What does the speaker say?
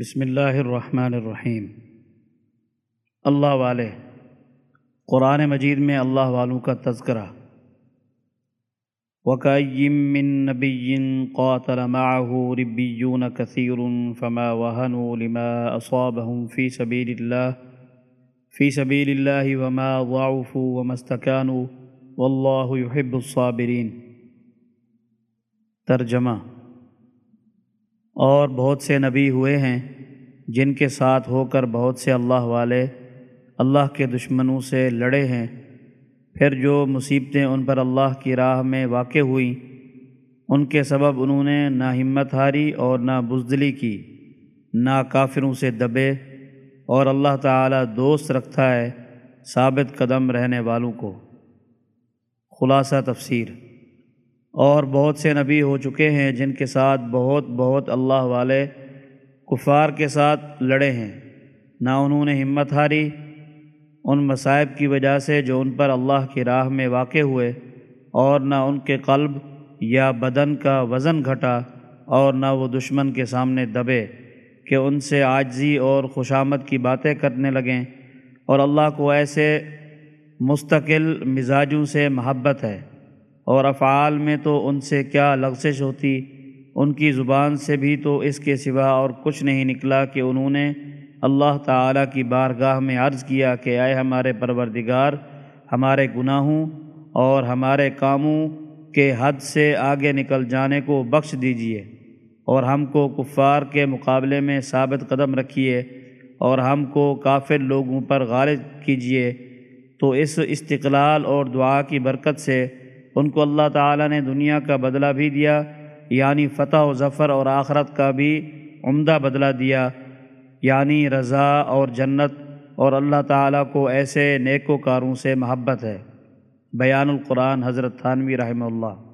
بسم اللہ الرحمن الرحیم۔ اللہ والے، قرآن مجید میں اللہ والوں کا تذکرہ۔ وَكَأَيِّن مِّن نَّبِيٍّ قَاتَلَ مَعَهُ رِبِّيُّونَ كَثِيرٌ فَمَا وَهَنُوا لِمَا أَصَابَهُمْ فِي سَبِيلِ اللَّهِ، فِي سَبِيلِ اللَّهِ وَمَا ضَعُفُوا وَمَا اسْتَكَانُوا، وَاللَّهُ يُحِبُّ الصَّابِرِينَ۔ ترجمہ اور بہت سے نبی ہوئے ہیں جن کے ساتھ ہو کر بہت سے اللہ والے اللہ کے دشمنوں سے لڑے ہیں۔ پھر جو مصیبتیں ان پر اللہ کی راہ میں واقع ہوئیں، ان کے سبب انہوں نے نہ ہمت ہاری اور نہ بزدلی کی، نہ کافروں سے دبے اور اللہ تعالی دوست رکھتا ہے ثابت قدم رہنے والوں کو۔ خلاصہ تفسیر۔ اور بہت سے نبی ہو چکے ہیں جن کے ساتھ بہت بہت اللہ والے کفار کے ساتھ لڑے ہیں۔ نہ انہوں نے ہمت ہاری، ان مصائب کی وجہ سے جو ان پر اللہ کی راہ میں واقع ہوئے، اور نہ ان کے قلب یا بدن کا وزن گھٹا، اور نہ وہ دشمن کے سامنے دبے کہ ان سے عاجزی اور خوشامد کی باتیں کرنے لگیں۔ اور اللہ کو ایسے مستقل مزاجوں سے محبت ہے۔ اور افعال میں تو ان سے کیا لغزش ہوتی؟ ان کی زبان سے بھی تو اس کے سوا اور کچھ نہیں نکلا کہ انہوں نے اللہ تعالیٰ کی بارگاہ میں عرض کیا کہ اے ہمارے پروردگار، ہمارے گناہوں اور ہمارے کاموں کے حد سے آگے نکل جانے کو بخش دیجیے اور ہم کو کفار کے مقابلے میں ثابت قدم رکھیے اور ہم کو کافر لوگوں پر غالب کیجیے تو اس استقلال اور دعا کی برکت سے ان کو اللہ تعالیٰ نے دنیا کا بدلہ بھی دیا یعنی فتح و ظفر اور آخرت کا بھی عمدہ بدلہ دیا یعنی رضا اور جنت، اور اللہ تعالیٰ کو ایسے نیک و کاروں سے محبت ہے۔ بیان القرآن حضرت تھانوی رحمہ اللہ۔